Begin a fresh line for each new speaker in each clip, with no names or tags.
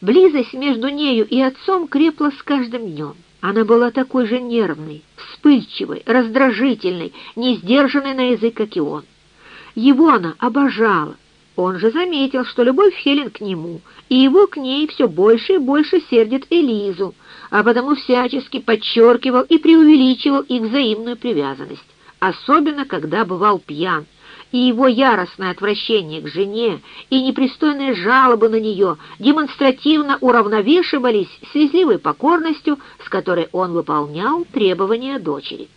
Близость между нею и отцом крепла с каждым днем. Она была такой же нервной, вспыльчивой, раздражительной, не сдержанной на язык, как и он. Его она обожала. Он же заметил, что любовь Хелен к нему, и его к ней все больше и больше сердит Элизу, а потому всячески подчеркивал и преувеличивал их взаимную привязанность, особенно когда бывал пьян, и его яростное отвращение к жене и непристойные жалобы на нее демонстративно уравновешивались слезливой покорностью, с которой он выполнял требования дочери.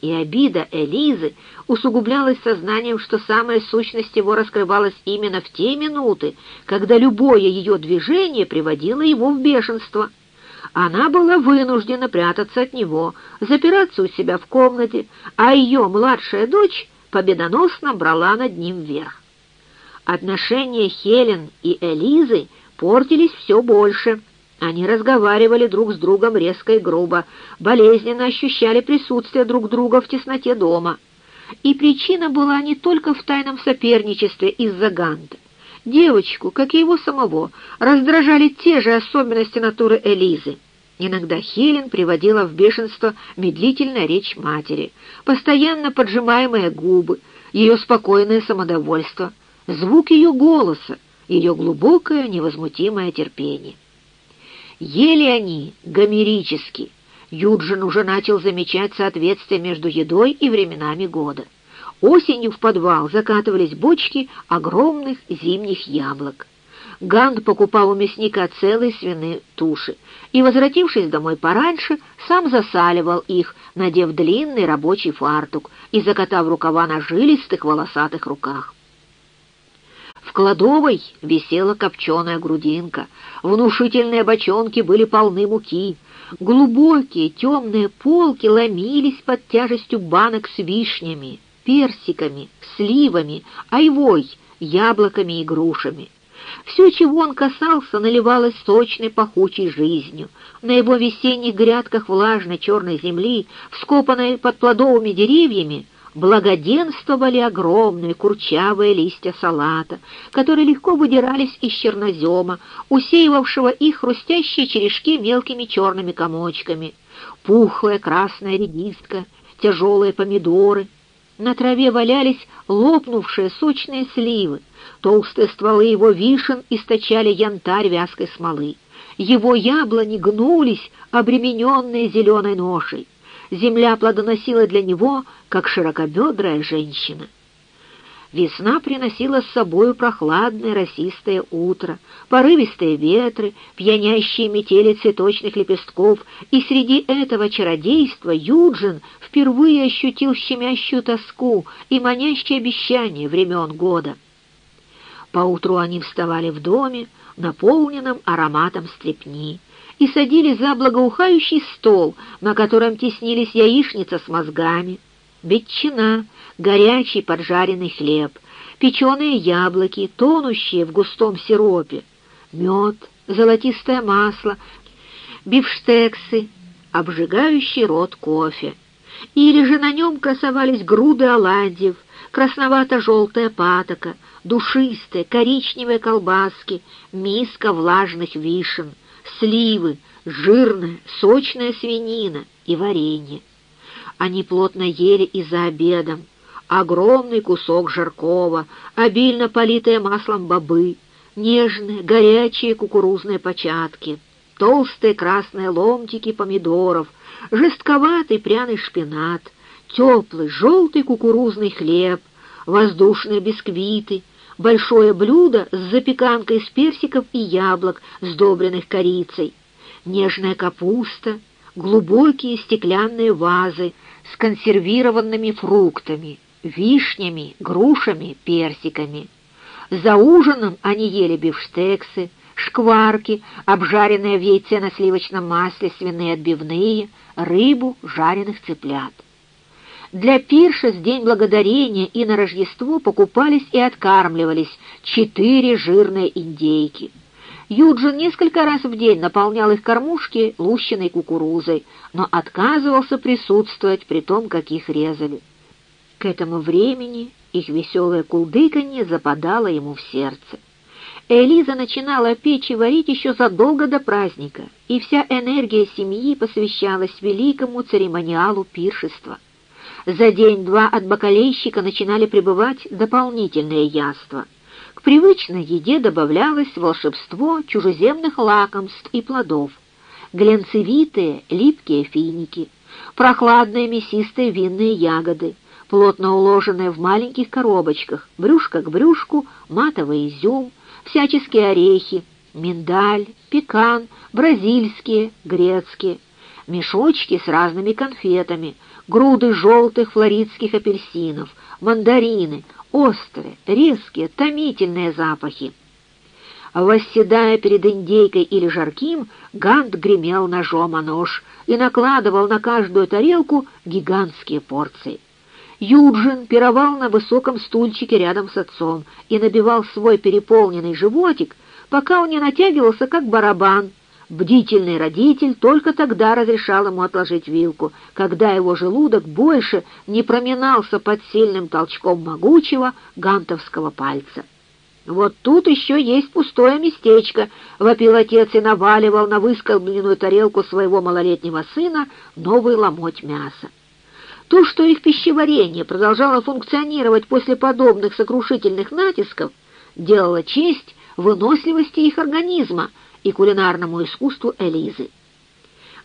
И обида Элизы усугублялась сознанием, что самая сущность его раскрывалась именно в те минуты, когда любое ее движение приводило его в бешенство. Она была вынуждена прятаться от него, запираться у себя в комнате, а ее младшая дочь победоносно брала над ним верх. Отношения Хелен и Элизы портились все больше. Они разговаривали друг с другом резко и грубо, болезненно ощущали присутствие друг друга в тесноте дома. И причина была не только в тайном соперничестве из-за Ганта. Девочку, как и его самого, раздражали те же особенности натуры Элизы. Иногда Хелен приводила в бешенство медлительная речь матери, постоянно поджимаемые губы, ее спокойное самодовольство, звук ее голоса, ее глубокое невозмутимое терпение. Ели они гомерически. Юджин уже начал замечать соответствие между едой и временами года. Осенью в подвал закатывались бочки огромных зимних яблок. Гант покупал у мясника целые свиные туши и, возвратившись домой пораньше, сам засаливал их, надев длинный рабочий фартук и закатав рукава на жилистых волосатых руках. В кладовой висела копченая грудинка, внушительные бочонки были полны муки, глубокие темные полки ломились под тяжестью банок с вишнями, персиками, сливами, айвой, яблоками и грушами. Все, чего он касался, наливалось сочной пахучей жизнью. На его весенних грядках влажной черной земли, вскопанной под плодовыми деревьями, благоденствовали огромные курчавые листья салата, которые легко выдирались из чернозема, усеивавшего их хрустящие черешки мелкими черными комочками, пухлая красная редиска, тяжелые помидоры. На траве валялись лопнувшие сочные сливы, Толстые стволы его вишен источали янтарь вязкой смолы. Его яблони гнулись, обремененные зеленой ношей. Земля плодоносила для него, как широкобедрая женщина. Весна приносила с собою прохладное росистое утро, порывистые ветры, пьянящие метели цветочных лепестков, и среди этого чародейства Юджин впервые ощутил щемящую тоску и манящее обещание времен года. Поутру они вставали в доме, наполненном ароматом стрепни, и садились за благоухающий стол, на котором теснились яичница с мозгами, ветчина, горячий поджаренный хлеб, печеные яблоки, тонущие в густом сиропе, мед, золотистое масло, бифштексы, обжигающий рот кофе. Или же на нем красовались груды оладьев, красновато-желтая патока, душистые коричневые колбаски, миска влажных вишен, сливы, жирная, сочная свинина и варенье. Они плотно ели и за обедом. Огромный кусок жаркого, обильно политые маслом бобы, нежные, горячие кукурузные початки, толстые красные ломтики помидоров, жестковатый пряный шпинат, теплый желтый кукурузный хлеб, воздушные бисквиты, большое блюдо с запеканкой из персиков и яблок, сдобренных корицей, нежная капуста, глубокие стеклянные вазы с консервированными фруктами, вишнями, грушами, персиками. За ужином они ели бифштексы, шкварки, обжаренные в яйце на сливочном масле свиные отбивные, рыбу, жареных цыплят. Для пирша с День Благодарения и на Рождество покупались и откармливались четыре жирные индейки. Юджин несколько раз в день наполнял их кормушки лущенной кукурузой, но отказывался присутствовать при том, как их резали. К этому времени их веселое кулдыканье западало ему в сердце. Элиза начинала печь и варить еще задолго до праздника, и вся энергия семьи посвящалась великому церемониалу пиршества. За день-два от бакалейщика начинали прибывать дополнительные яства. Привычной еде добавлялось волшебство чужеземных лакомств и плодов, глянцевитые липкие финики, прохладные мясистые винные ягоды, плотно уложенные в маленьких коробочках, брюшко к брюшку, матовый изюм, всяческие орехи, миндаль, пекан, бразильские, грецкие, мешочки с разными конфетами, груды желтых флоридских апельсинов, мандарины, острые, резкие, томительные запахи. Восседая перед индейкой или жарким, Гант гремел ножом о нож и накладывал на каждую тарелку гигантские порции. Юджин пировал на высоком стульчике рядом с отцом и набивал свой переполненный животик, пока он не натягивался, как барабан, Бдительный родитель только тогда разрешал ему отложить вилку, когда его желудок больше не проминался под сильным толчком могучего гантовского пальца. «Вот тут еще есть пустое местечко», — вопил отец и наваливал на выскобленную тарелку своего малолетнего сына новый ломоть мяса. То, что их пищеварение продолжало функционировать после подобных сокрушительных натисков, делало честь выносливости их организма — и кулинарному искусству Элизы.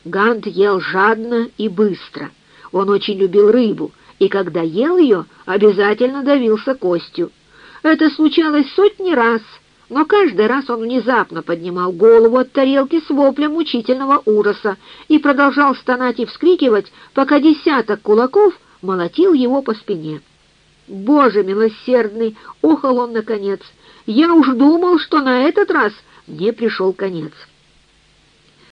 Гант ел жадно и быстро. Он очень любил рыбу, и когда ел ее, обязательно давился костью. Это случалось сотни раз, но каждый раз он внезапно поднимал голову от тарелки с воплем мучительного ужаса и продолжал стонать и вскрикивать, пока десяток кулаков молотил его по спине. «Боже милосердный!» — охал он наконец. «Я уж думал, что на этот раз мне пришел конец.